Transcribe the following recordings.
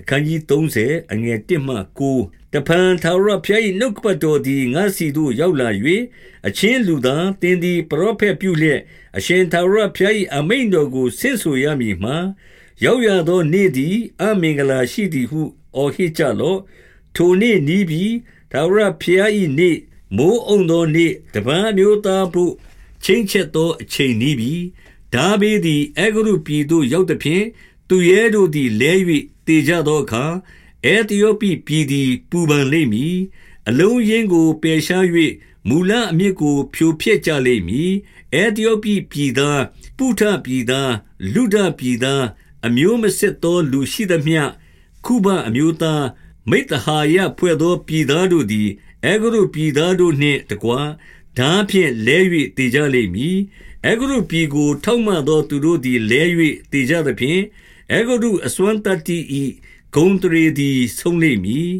အခန်းကြီး30အငယ်1မှ9တဖန်သာရဖျား၏နှုတ်ပတ်တော်သည်ငါစီသို့ရောက်လာ၍အချင်းလူသားတင်းသည်ပရောဖက်ပြုလျက်အရှင်သာရဖျား၏အမိန်တော်ကိုဆင့်ဆိုရမည်မှာရောက်ရသောနေ့သည်အမင်္ဂလာရှိသည်ဟုအော်ဟစ်ကြလော့ထိုနေ့နီးပြီးသာရဖျား၏နေ့မိုးအုံသောနေ့တပန်းမျိုးသားဖို့ချင်းချက်သောအချိန်နီးပြီးဒါဘေးသည်အေဂရုပြည်သို့ရောက်သည်ဖြင့် သူရဲတို့သည်လဲ၍တေကြသောအခါအဲသယောပိပြည်သည်ပူပန်လိမ့်မည်အလုံးရင်းကိုပယ်ရှား၍မူလအမြစ်ကို ဖြိုဖျက်ကြလိမ့်မည်အဲသယောပိပြည်သားပုထပြည်သားလူဒပြည်သားအမျိုးမစစ်သောလူရှိသမျှခုဘအမျိုးသားမိတ္တဟာယဖွဲ့သောပြည်သားတို့သည်အေဂရုပြည်သားတို့နှင့်တကွဓာဖြင့်လဲ၍တေကြလိမ့်မည်အေဂရုပြည်ကို ထောက်မှသောသူတို့သည်လဲ၍တေကြသဖြင့် အေဂရုအစွမ်းတတ္တိဤဂုံတရေသည်ဆုံးလိမ့်မည်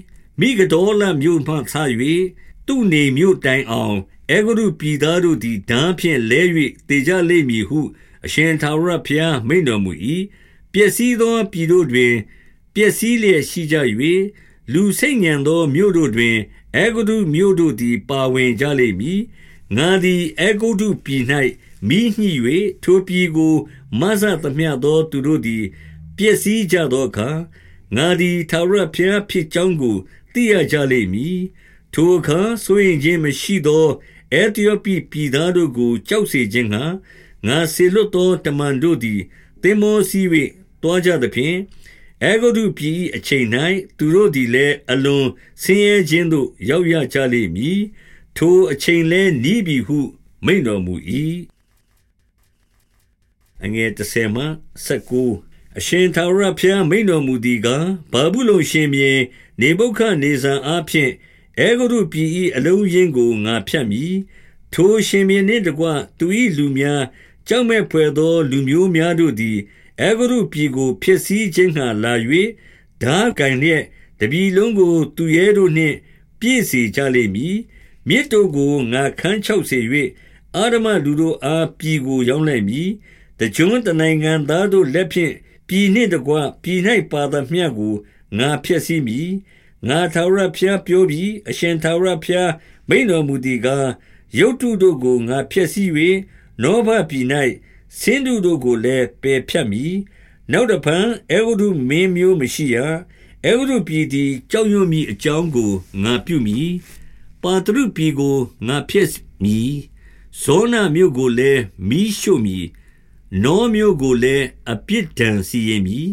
မိဂဒေါလမြို့မှဆ၍သူနေမြို့တိုင်အောင်အေဂရုပြည်သားတို့သည်ဓာဖြင့်လဲ၍တေကြလိမ့်မည်ဟုအရှင်သာရဘုရားမိန်တော်မူ၏ပျက်စီးသောပြည်တို့တွင်ပျက်စီးလျက်ရှိကြ၍လူစိတ်ညံသောမြို့တို့တွင်အေဂုတုမြို့တို့သည်ပါဝင်ကြလိမ့်မည်ငါသည်အေဂုတုပြည်၌မိညှိ၍ထိုပြည်ကိုမဆသမျှသောသူတို့သည် ပျက်စီးကြသောအခါငါသည်ထာဝရဘုရားဖြစ်ကြောင်းကိုသိရကြလိမ့်မည်ထိုအခါဆိုရင်ခြင်းမရှိသောအေသီယိုပိပြည်သားတို့ကိုကြောက်စေခြင်းငှာငါဆေလွတ်သောတမန်တို့သည်သင်္ဘောစီး၍တွားကြသဖြင့်အဲဂုတုပြည်အချိန်၌သူတို့သည်လည်းအလွန်ဆင်းရဲခြင်းသို့ရောက်ရကြလိမ့်မည်ထိုအချိန်လဲနီးပြီဟု မိန်တော်မူ၏အငယ်30မှ19 အရှင်သာရဖျားမိန်တော်မူသည်ကားဘာဘူးလုံရှင်မြေနေဘုခနေဇံအားဖြင့် အဲဂုတုပြည်၏အလုံးရင်းကို ငါဖြတ်မည် ထိုရှင်မြေနှင့်တကွ သူ၏လူများ ကြောက်မဲ့ဖွယ်သော လူမျိုးများတို့သည် အဲဂုရုပြည်ကိုဖြစ်စည်းခြင်းငှာလာ၍ဓာကင်လျက် တပြည်လုံးကို သူရဲတို့နှင့် ပြည့်စေကြလိမ့်မည် မြစ်တို့ကို ငါခန်းချောက်စေ၍အာရမလူတို့အား ပြည်ကို ရောက်လိုက်မည် တကြွတနိုင်ငံသားတို့လက်ဖြင့် ပြည်နှင့်တကွပြည်၌ပါသမျှကိုငါဖျက်ဆီးမည်ငါထာဝရဘုရားပြောပြီးအရှင်ထာဝရဘုရားမိန်တော်မူသည်ကားရုတ်တုတို့ကိုငါဖျက်ဆီး၍နောဘပြည်၌ဆင်းတုတို့ကိုလည်းပယ်ဖြတ်မည်နောက်တဖန်အေဂုတုမင်းမျိုးမရှိရအေဂုတုပြည်သည်ကြောက်ရွံ့မိအကြောင်းကိုငါပြုမည်ပါတရုပြည်ကိုငါဖျက်မည်ဇောနမြို့ကိုလည်းမိရှို့မည် နောမြို့ကိုလည်းအပြစ်ဒဏ်စီရင်မည်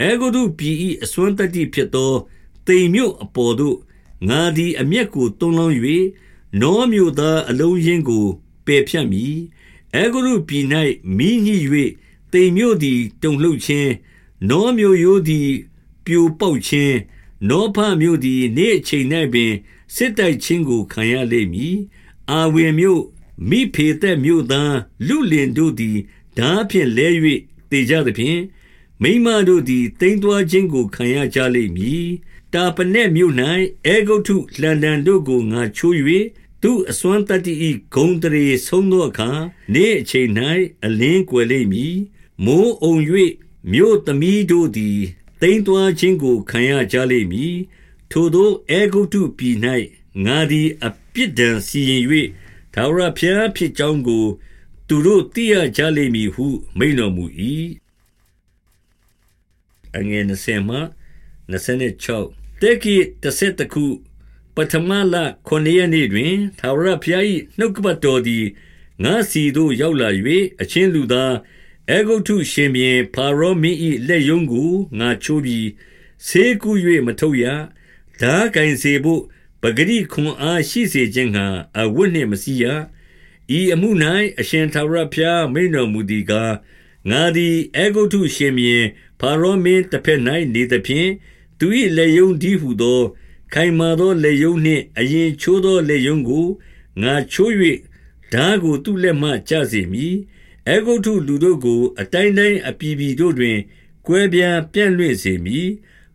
အေဂုတုပြည်၏အစွမ်းတတ္တိဖြစ်သောတိမ်မြို့အပေါ်သို့ငါသည်အမျက်ကိုတွန်းလောင်း၍နောမြို့သားအလုံးရင်းကိုပယ်ဖြတ်မည်အဲဂုရုပြည်၌မိညှိ၍တိမ်မြို့သည်တုန်လှုပ်ခြင်းနောမြို့ရိုးသည်ပြိုပေါက်ခြင်းနောဖမြို့သည်နေ့အချိန်၌ပင်စစ်တိုက်ခြင်းကိုခံရလိမ့်မည်အာဝင်မြို့မိဖေသက်မြို့သားလူလင်တို့သည် ဓာဖြင့်လဲ၍တေကြသဖြင့်မိမတို့သည်တိမ်သွာခြင်းကိုခံရကြလိမ့်မည်တာပနက်မြို့၌အေဂုတ်ထုလန်ဒန်တို့ကိုငါချိုး၍သူအစွမ်းတတ္တိ၏ဂုံတရေဆုံးသောအခါနေ့အချိန်၌အလင်းကွယ်လိမ့်မည်မိုးအုံ၍မြို့သမီးတို့သည်တိမ်သွာခြင်းကိုခံရကြလိမ့်မည်ထိုသောအေဂုတုပြည်၌ငါသည်အပြစ်ဒဏ်စီရင်၍သာဝရဖျားဖြစ်ကြောင်းကို သူတို့သိရကြလိမ့်မည်ဟု မိန်တော်မူ၏အငယ်20မှ26တက်ကိတစ်တခုပထမလခုနှစ်ရက်နေ့တွင်သာဝရဘုရား၏နှုတ်ကပတ်တော်သည်ငါစီသို့ရောက်လာ၍အချင်းလူသားအေဂုတ်ထုရှင်ပြန်ဖာရောမင်း၏လက်ယုံကိုငါချိုးပြီးဆေးကူ၍မထုတ်ရဓာကင်စေဖို့ပဂရိခွန်အားရှိစေခြင်းငှာအဝတ်နှင့်မစီရ ဤအမှု၌အရှင်သာရဘုရားမိန်တော်မူသည်ကားငါသည်အေဂုတ်ထုရှင်ပြန်ဖာရောမင်းတစ်ဖက်၌နေသဖြင့်သူ၏လက်ယုံဒီဟုသော ခိုင်မာသောလက်ယုံနှင့်အရင်ချိုးသောလက်ယုံကိုငါချိုး၍ဓာကိုသူ့လက်မှကျစေမည်အေဂုတ်ထုလူတို့ကို အတိုင်းတိုင်းအပြည်ပြည်တို့တွင်ကွဲပြားပြန့်လွင့်စေမည်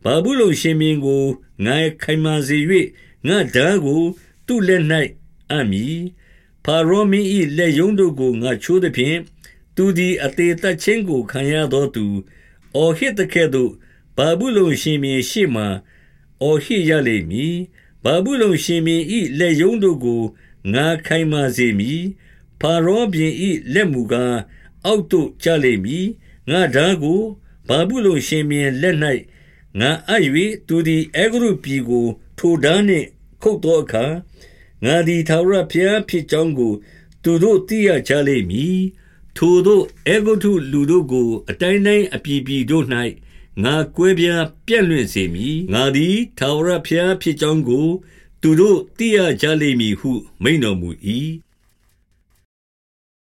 ဘာဘူးလုံရှင်မင်းကိုငါခိုင်မာစေ၍ငါဓာကိုသူ့လက်၌အမည် ဖာရောမင်း၏လက်ယုံတို့ကိုငါချိုးသည်ဖြင့်သူသည်အသေးသက်ချင်းကိုခံရသောသူအော်ဟစ်တဲ့ကဲ့သို့ပဘာဘူးလုံရှင်မြေရှေ့မှအော်ဟစ်ရလိမ့်မည်ဘာဘူးလုံရှင်မြေဤလက်ယုံတို့ကိုငါခိုင်မာစေမည်ဖာရောပြင်ဤလက်မူကားအောက်သို့ကျလိမ့်မည်ငါဓာကိုဘာဘူးလုံရှင်မြေလက်၌ငါအပ်၍သူသည်အေဂရုပြည်ကို ထိုဓာနှင့်ခုတ်သောအခါ ငါသည်သာရဖျားဖြစ်ကြောင်းကို သူတို့သိရကြလိမ့်မည်ထိုတို့အေဂုတုလူတို့ကို အတိုင်းတိုင်းအပြည်ပြည်တို့၌ငါကွဲပြားပြန့်လွင့်စေမည်ငါသည်သာရဖျားဖြစ်ကြောင်းကို သူတို့သိရကြလိမ့်မည်ဟု မိန်တော်မူ၏